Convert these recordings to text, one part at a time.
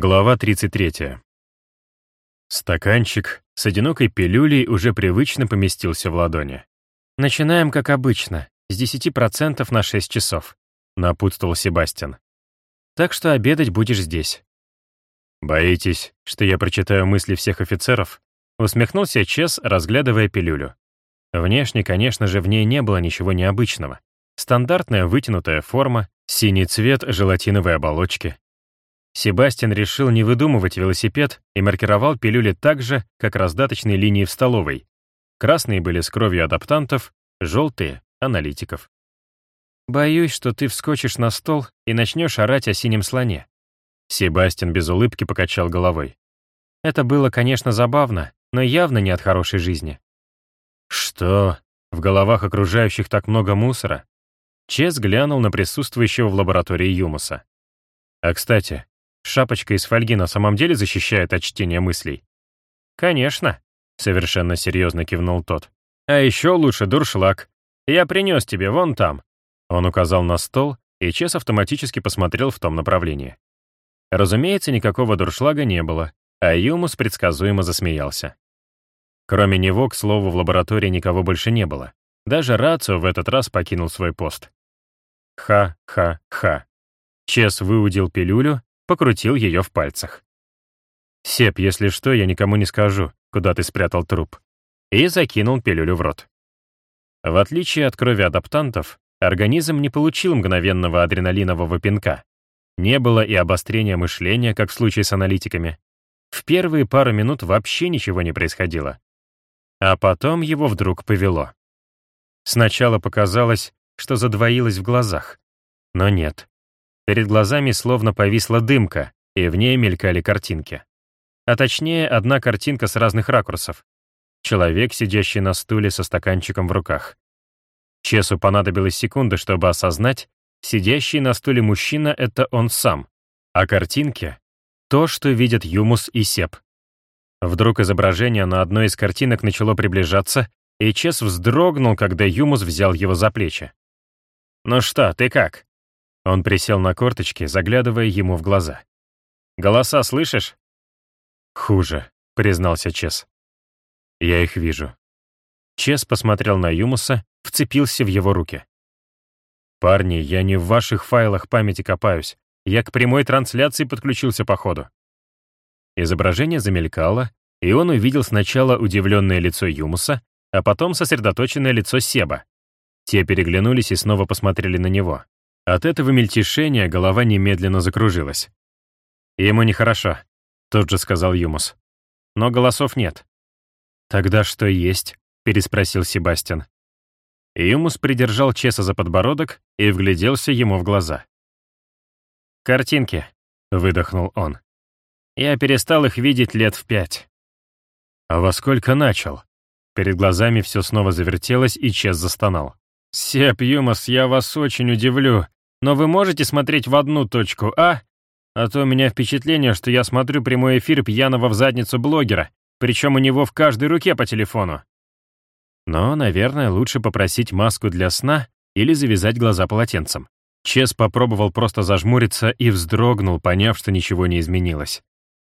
Глава 33. Стаканчик с одинокой пилюлей уже привычно поместился в ладони. «Начинаем, как обычно, с 10% на 6 часов», — напутствовал Себастьян. «Так что обедать будешь здесь». «Боитесь, что я прочитаю мысли всех офицеров?» — усмехнулся Чес, разглядывая пилюлю. Внешне, конечно же, в ней не было ничего необычного. Стандартная вытянутая форма, синий цвет желатиновой оболочки, Себастьян решил не выдумывать велосипед и маркировал пилюли так же, как раздаточные линии в столовой. Красные были с кровью адаптантов, желтые — аналитиков. «Боюсь, что ты вскочишь на стол и начнешь орать о синем слоне». Себастьян без улыбки покачал головой. Это было, конечно, забавно, но явно не от хорошей жизни. «Что? В головах окружающих так много мусора?» Чес глянул на присутствующего в лаборатории Юмуса. «А, кстати, Шапочка из фольги на самом деле защищает от чтения мыслей? Конечно, совершенно серьезно кивнул тот. А еще лучше дуршлаг. Я принес тебе вон там. Он указал на стол, и Чес автоматически посмотрел в том направлении. Разумеется, никакого дуршлага не было, а Юмус предсказуемо засмеялся. Кроме него, к слову, в лаборатории никого больше не было. Даже Рацио в этот раз покинул свой пост. Ха-ха-ха. Чес выудил пилюлю покрутил ее в пальцах. «Сеп, если что, я никому не скажу, куда ты спрятал труп». И закинул пилюлю в рот. В отличие от крови адаптантов, организм не получил мгновенного адреналинового пинка. Не было и обострения мышления, как в случае с аналитиками. В первые пару минут вообще ничего не происходило. А потом его вдруг повело. Сначала показалось, что задвоилось в глазах. Но нет. Перед глазами словно повисла дымка, и в ней мелькали картинки. А точнее, одна картинка с разных ракурсов. Человек, сидящий на стуле со стаканчиком в руках. Чесу понадобилась секунда, чтобы осознать, сидящий на стуле мужчина — это он сам, а картинки — то, что видят Юмус и Сеп. Вдруг изображение на одной из картинок начало приближаться, и Чес вздрогнул, когда Юмус взял его за плечи. «Ну что, ты как?» Он присел на корточки, заглядывая ему в глаза. «Голоса слышишь?» «Хуже», — признался Чес. «Я их вижу». Чес посмотрел на Юмуса, вцепился в его руки. «Парни, я не в ваших файлах памяти копаюсь. Я к прямой трансляции подключился по ходу». Изображение замелькало, и он увидел сначала удивленное лицо Юмуса, а потом сосредоточенное лицо Себа. Те переглянулись и снова посмотрели на него. От этого мельтешения голова немедленно закружилась. «Ему нехорошо», — тут же сказал Юмус. «Но голосов нет». «Тогда что есть?» — переспросил Себастьян. Юмус придержал Чеса за подбородок и вгляделся ему в глаза. «Картинки», — выдохнул он. «Я перестал их видеть лет в пять». «А во сколько начал?» Перед глазами все снова завертелось, и Чес застонал. «Сеп, Юмус, я вас очень удивлю. Но вы можете смотреть в одну точку, а? А то у меня впечатление, что я смотрю прямой эфир пьяного в задницу блогера, причем у него в каждой руке по телефону. Но, наверное, лучше попросить маску для сна или завязать глаза полотенцем. Чес попробовал просто зажмуриться и вздрогнул, поняв, что ничего не изменилось.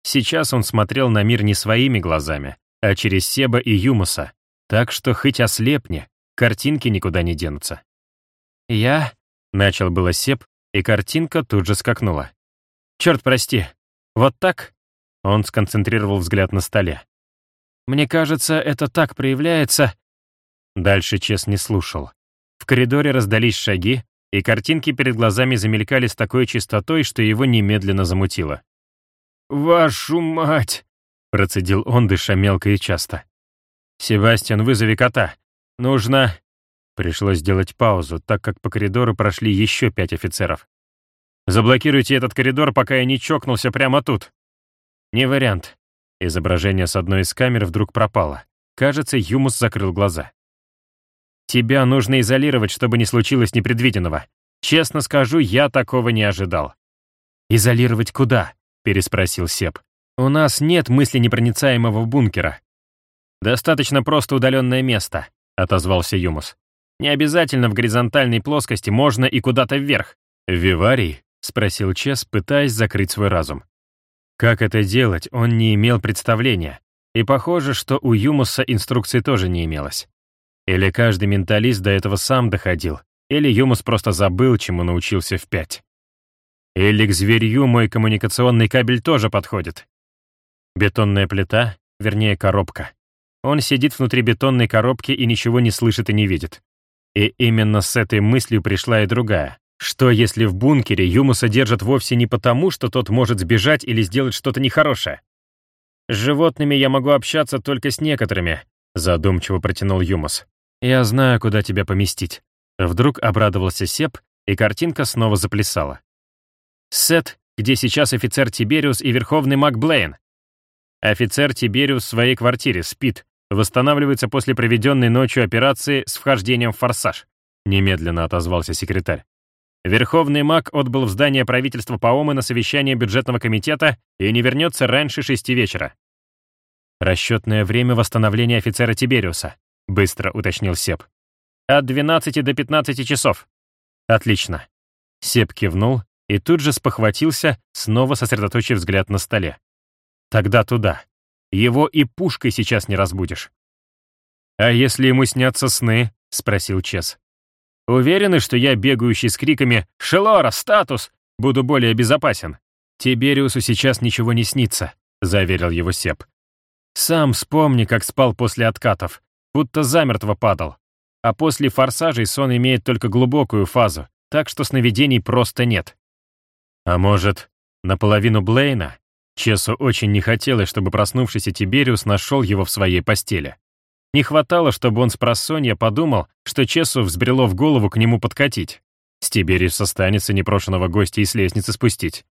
Сейчас он смотрел на мир не своими глазами, а через Себа и Юмуса, так что хоть ослепни, картинки никуда не денутся. «Я Начал было Сеп, и картинка тут же скакнула. «Черт прости, вот так?» Он сконцентрировал взгляд на столе. «Мне кажется, это так проявляется...» Дальше Чес не слушал. В коридоре раздались шаги, и картинки перед глазами замелькали с такой частотой, что его немедленно замутило. «Вашу мать!» — процедил он, дыша мелко и часто. «Себастьян, вызови кота. Нужно...» Пришлось сделать паузу, так как по коридору прошли еще пять офицеров. «Заблокируйте этот коридор, пока я не чокнулся прямо тут». «Не вариант». Изображение с одной из камер вдруг пропало. Кажется, Юмус закрыл глаза. «Тебя нужно изолировать, чтобы не случилось непредвиденного. Честно скажу, я такого не ожидал». «Изолировать куда?» — переспросил Сеп. «У нас нет мысли непроницаемого бункера». «Достаточно просто удаленное место», — отозвался Юмус. Не обязательно в горизонтальной плоскости, можно и куда-то вверх. «Виварий?» — спросил Чес, пытаясь закрыть свой разум. Как это делать, он не имел представления. И похоже, что у Юмуса инструкции тоже не имелось. Или каждый менталист до этого сам доходил, или Юмус просто забыл, чему научился в пять. Или к зверью мой коммуникационный кабель тоже подходит. Бетонная плита, вернее коробка. Он сидит внутри бетонной коробки и ничего не слышит и не видит. И именно с этой мыслью пришла и другая. Что если в бункере Юмуса держат вовсе не потому, что тот может сбежать или сделать что-то нехорошее? «С животными я могу общаться только с некоторыми», задумчиво протянул Юмус. «Я знаю, куда тебя поместить». Вдруг обрадовался Сеп, и картинка снова заплясала. Сет, где сейчас офицер Тибериус и верховный маг Блейн. Офицер Тибериус в своей квартире спит, восстанавливается после проведенной ночью операции с вхождением в форсаж. Немедленно отозвался секретарь. Верховный маг отбыл в здание правительства Паомы на совещание бюджетного комитета и не вернется раньше шести вечера. «Расчетное время восстановления офицера Тибериуса», — быстро уточнил Сеп. «От 12 до 15 часов». «Отлично». Сеп кивнул и тут же спохватился, снова сосредоточив взгляд на столе. «Тогда туда. Его и пушкой сейчас не разбудишь». «А если ему снятся сны?» — спросил Чес. Уверены, что я, бегающий с криками «Шелора! Статус!» буду более безопасен? Тибериусу сейчас ничего не снится, заверил его Сеп. Сам вспомни, как спал после откатов, будто замертво падал. А после форсажей сон имеет только глубокую фазу, так что сновидений просто нет. А может, наполовину Блейна? Чесу очень не хотелось, чтобы проснувшийся Тибериус нашел его в своей постели. Не хватало, чтобы он с просонья подумал, что Чесу взбрело в голову к нему подкатить. С Тибериус останется непрошенного гостя и с лестницы спустить.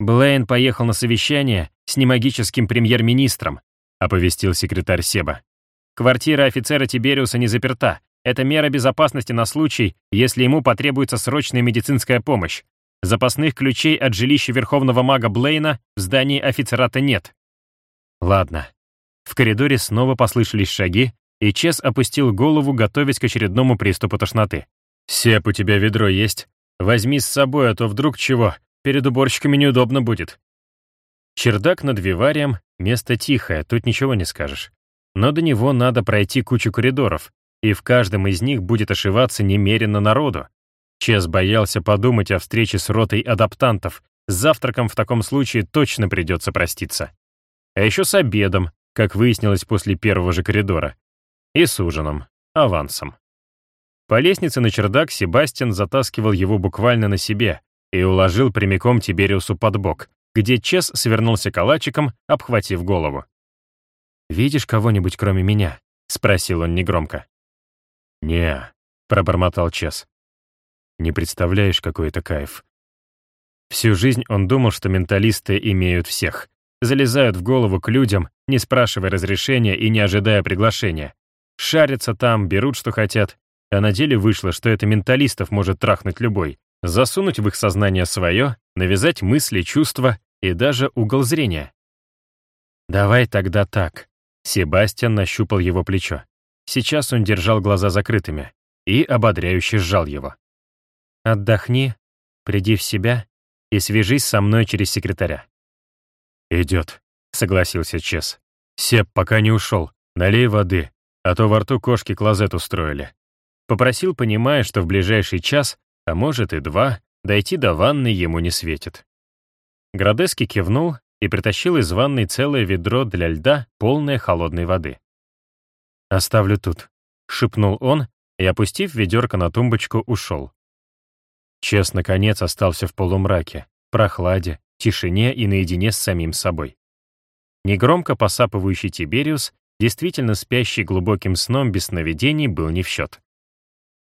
Блейн поехал на совещание с немагическим премьер-министром, оповестил секретарь Себа. Квартира офицера Тибериуса не заперта. Это мера безопасности на случай, если ему потребуется срочная медицинская помощь. Запасных ключей от жилища верховного мага Блейна в здании офицерата нет. Ладно, в коридоре снова послышались шаги, и Чес опустил голову, готовясь к очередному приступу тошноты. «Сеп, у тебя ведро есть? Возьми с собой, а то вдруг чего, перед уборщиками неудобно будет». Чердак над виварием, место тихое, тут ничего не скажешь. Но до него надо пройти кучу коридоров, и в каждом из них будет ошиваться немерено народу. Чес боялся подумать о встрече с ротой адаптантов, с завтраком в таком случае точно придется проститься. А еще с обедом, как выяснилось после первого же коридора, и с ужином, авансом. По лестнице на чердак Себастьян затаскивал его буквально на себе и уложил прямиком Тибериусу под бок, где Чес свернулся калачиком, обхватив голову. «Видишь кого-нибудь, кроме меня?» — спросил он негромко. «Не», — пробормотал Чес. «Не представляешь, какой это кайф». Всю жизнь он думал, что менталисты имеют всех, залезают в голову к людям, не спрашивая разрешения и не ожидая приглашения. Шарятся там, берут, что хотят, а на деле вышло, что это менталистов может трахнуть любой, засунуть в их сознание свое, навязать мысли, чувства и даже угол зрения. «Давай тогда так». Себастьян нащупал его плечо. Сейчас он держал глаза закрытыми и ободряюще сжал его. «Отдохни, приди в себя и свяжись со мной через секретаря. «Идет», — согласился Чес. «Сеп пока не ушел. Налей воды, а то во рту кошки клозет устроили». Попросил, понимая, что в ближайший час, а может и два, дойти до ванны ему не светит. Градески кивнул и притащил из ванной целое ведро для льда, полное холодной воды. «Оставлю тут», — шепнул он и, опустив ведерко на тумбочку, ушел. Чес, наконец, остался в полумраке, прохладе, тишине и наедине с самим собой. Негромко посапывающий Тибериус, действительно спящий глубоким сном без сновидений, был не в счет.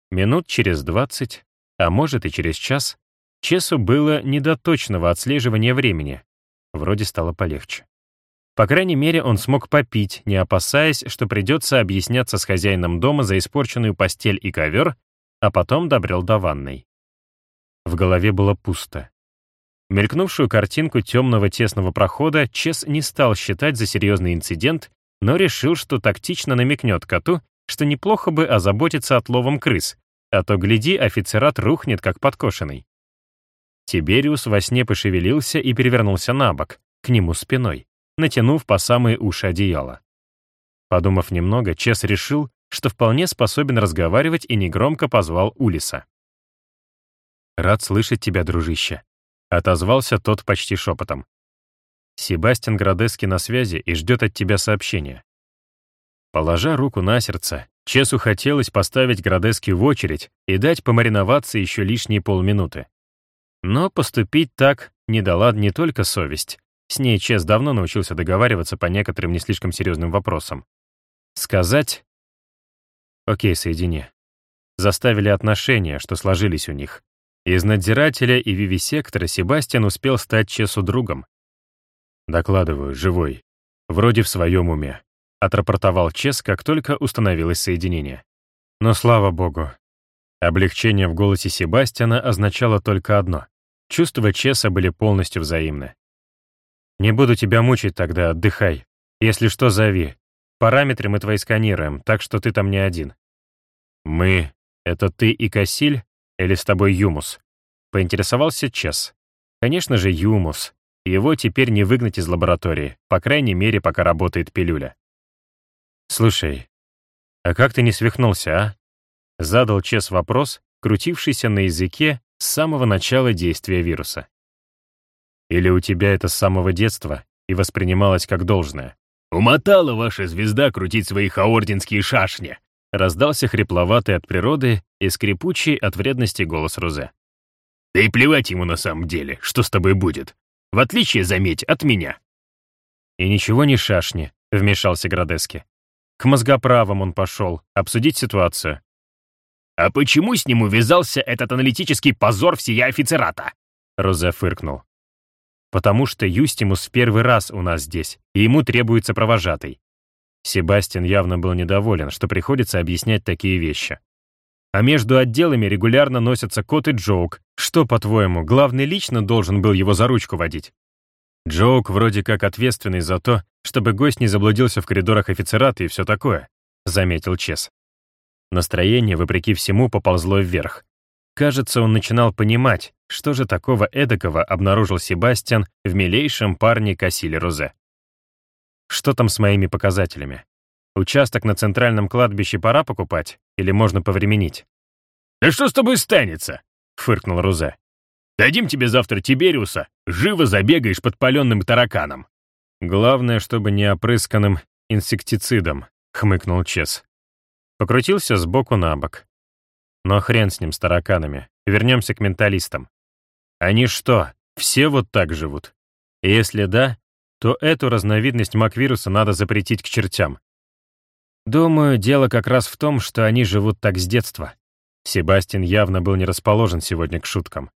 Минут через двадцать, а может и через час, Чесу было не до точного отслеживания времени. Вроде стало полегче. По крайней мере, он смог попить, не опасаясь, что придется объясняться с хозяином дома за испорченную постель и ковер, а потом добрел до ванной. В голове было пусто. Мелькнувшую картинку темного тесного прохода Чес не стал считать за серьезный инцидент, но решил, что тактично намекнет коту, что неплохо бы озаботиться отловом крыс, а то, гляди, офицерат рухнет как подкошенный. Тибериус во сне пошевелился и перевернулся на бок, к нему спиной, натянув по самые уши одеяло. Подумав немного, Чес решил, что вполне способен разговаривать и негромко позвал Улиса. «Рад слышать тебя, дружище», — отозвался тот почти шепотом. «Себастьян Градески на связи и ждет от тебя сообщения». Положа руку на сердце, Чесу хотелось поставить Градески в очередь и дать помариноваться еще лишние полминуты. Но поступить так не дала не только совесть. С ней Чес давно научился договариваться по некоторым не слишком серьезным вопросам. Сказать «Окей, соедини». Заставили отношения, что сложились у них. Из надзирателя и вивисектора Себастьян успел стать Чесу другом. «Докладываю, живой. Вроде в своем уме», — отрапортовал Чес, как только установилось соединение. Но слава богу. Облегчение в голосе Себастьяна означало только одно. Чувства Чеса были полностью взаимны. «Не буду тебя мучить тогда, отдыхай. Если что, зови. Параметры мы твои сканируем, так что ты там не один». «Мы — это ты и Кассиль или с тобой Юмус?» — поинтересовался Чес. «Конечно же, Юмус. Его теперь не выгнать из лаборатории, по крайней мере, пока работает пилюля». «Слушай, а как ты не свихнулся, а?» — задал Чес вопрос, крутившийся на языке с самого начала действия вируса. «Или у тебя это с самого детства и воспринималось как должное?» «Умотала ваша звезда крутить свои хаординские шашни!» Раздался хрипловатый от природы и скрипучий от вредности голос Рузе. «Да и плевать ему на самом деле, что с тобой будет. В отличие, заметь, от меня». «И ничего не шашни», — вмешался Градески. К мозгоправам он пошел, обсудить ситуацию. «А почему с ним увязался этот аналитический позор всея офицерата?» Розе фыркнул потому что Юстимус в первый раз у нас здесь, и ему требуется провожатый. Себастьян явно был недоволен, что приходится объяснять такие вещи. А между отделами регулярно носятся Кот и Джоук. Что, по-твоему, главный лично должен был его за ручку водить? Джоук вроде как ответственный за то, чтобы гость не заблудился в коридорах офицерата и все такое, заметил Чес. Настроение, вопреки всему, поползло вверх. Кажется, он начинал понимать, что же такого эдакого обнаружил Себастьян в милейшем парне Кассиле Розе. Что там с моими показателями? Участок на центральном кладбище пора покупать или можно повременить? «Да что с тобой станется?» — фыркнул Рузе. «Дадим тебе завтра Тибериуса, живо забегаешь под паленным тараканом». «Главное, чтобы не опрысканным инсектицидом», — хмыкнул Чес. Покрутился сбоку на бок. Но хрен с ним, с тараканами. Вернемся к менталистам. Они что, все вот так живут? если да, то эту разновидность маквируса надо запретить к чертям. Думаю, дело как раз в том, что они живут так с детства. Себастьян явно был не расположен сегодня к шуткам.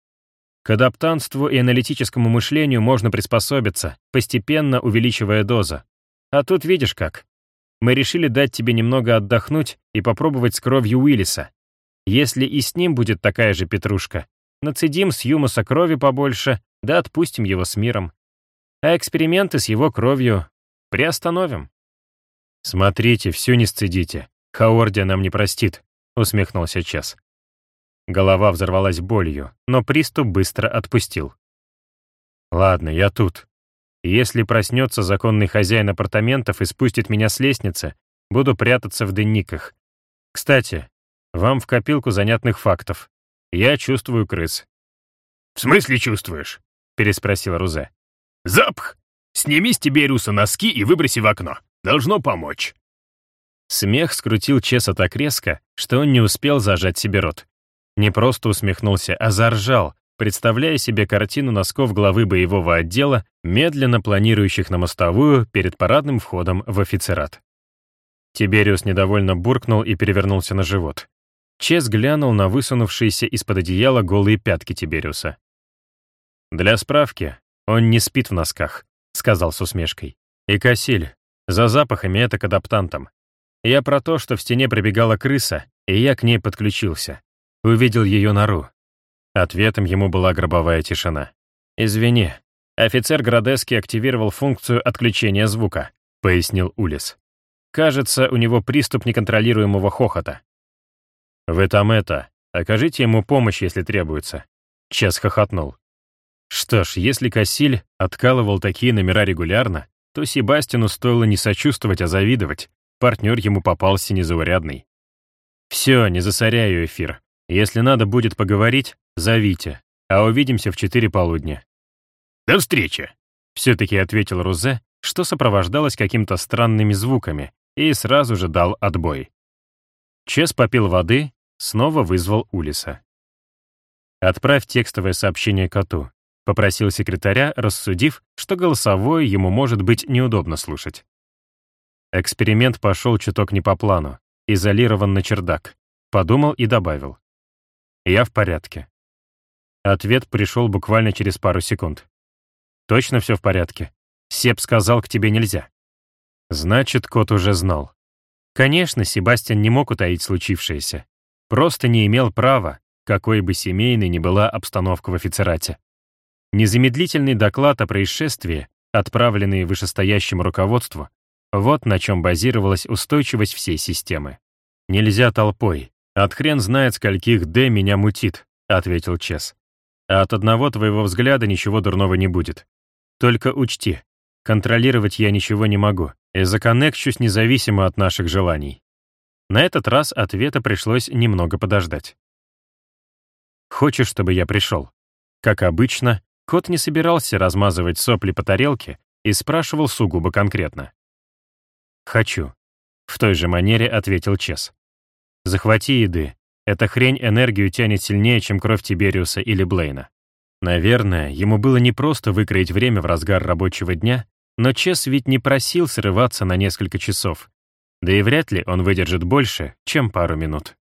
К адаптанству и аналитическому мышлению можно приспособиться, постепенно увеличивая дозу. А тут видишь как. Мы решили дать тебе немного отдохнуть и попробовать с кровью Уиллиса. Если и с ним будет такая же петрушка, нацедим с Юмуса крови побольше, да отпустим его с миром. А эксперименты с его кровью приостановим. «Смотрите, всю не сцедите. Хаордия нам не простит», — усмехнулся Чес. Голова взорвалась болью, но приступ быстро отпустил. «Ладно, я тут. Если проснется законный хозяин апартаментов и спустит меня с лестницы, буду прятаться в денниках. Кстати, вам в копилку занятных фактов. Я чувствую крыс». «В смысле чувствуешь?» — переспросил Рузе. «Запах! Сними с Тибериуса носки и выброси в окно. Должно помочь». Смех скрутил Чеса так резко, что он не успел зажать себе рот. Не просто усмехнулся, а заржал, представляя себе картину носков главы боевого отдела, медленно планирующих на мостовую перед парадным входом в офицерат. Тибериус недовольно буркнул и перевернулся на живот. Чес глянул на высунувшиеся из-под одеяла голые пятки Тибериуса. «Для справки, он не спит в носках», — сказал с усмешкой. «И Кассиль, за запахами это к адаптантам. Я про то, что в стене пробегала крыса, и я к ней подключился. Увидел ее нору. Ответом ему была гробовая тишина. «Извини, офицер Градески активировал функцию отключения звука», — пояснил Улис. «Кажется, у него приступ неконтролируемого хохота. «Вы там это, окажите ему помощь, если требуется». Чес хохотнул. Что ж, если Кассиль откалывал такие номера регулярно, то Себастину стоило не сочувствовать, а завидовать. Партнер ему попался незаурядный. «Все, не засоряю эфир. Если надо будет поговорить, зовите, а увидимся в четыре полудня». «До встречи!» — все-таки ответил Рузе, что сопровождалось какими-то странными звуками, и сразу же дал отбой. Чес попил воды, снова вызвал Улиса. «Отправь текстовое сообщение коту», — попросил секретаря, рассудив, что голосовое ему может быть неудобно слушать. Эксперимент пошел чуток не по плану, изолирован на чердак. Подумал и добавил. «Я в порядке». Ответ пришел буквально через пару секунд. «Точно все в порядке? Сеп сказал, к тебе нельзя». Значит, кот уже знал. Конечно, Себастьян не мог утаить случившееся. Просто не имел права, какой бы семейной ни была обстановка в офицерате. Незамедлительный доклад о происшествии, отправленный вышестоящему руководству, вот на чем базировалась устойчивость всей системы. «Нельзя толпой. От хрен знает, скольких «Д» меня мутит», — ответил Чес. «А от одного твоего взгляда ничего дурного не будет. Только учти, контролировать я ничего не могу, и законнекчусь независимо от наших желаний». На этот раз ответа пришлось немного подождать. «Хочешь, чтобы я пришел?» Как обычно, кот не собирался размазывать сопли по тарелке и спрашивал сугубо конкретно. «Хочу», — в той же манере ответил Чес. «Захвати еды. Эта хрень энергию тянет сильнее, чем кровь Тибериуса или Блейна». Наверное, ему было непросто выкроить время в разгар рабочего дня, но Чес ведь не просил срываться на несколько часов. Да и вряд ли он выдержит больше, чем пару минут.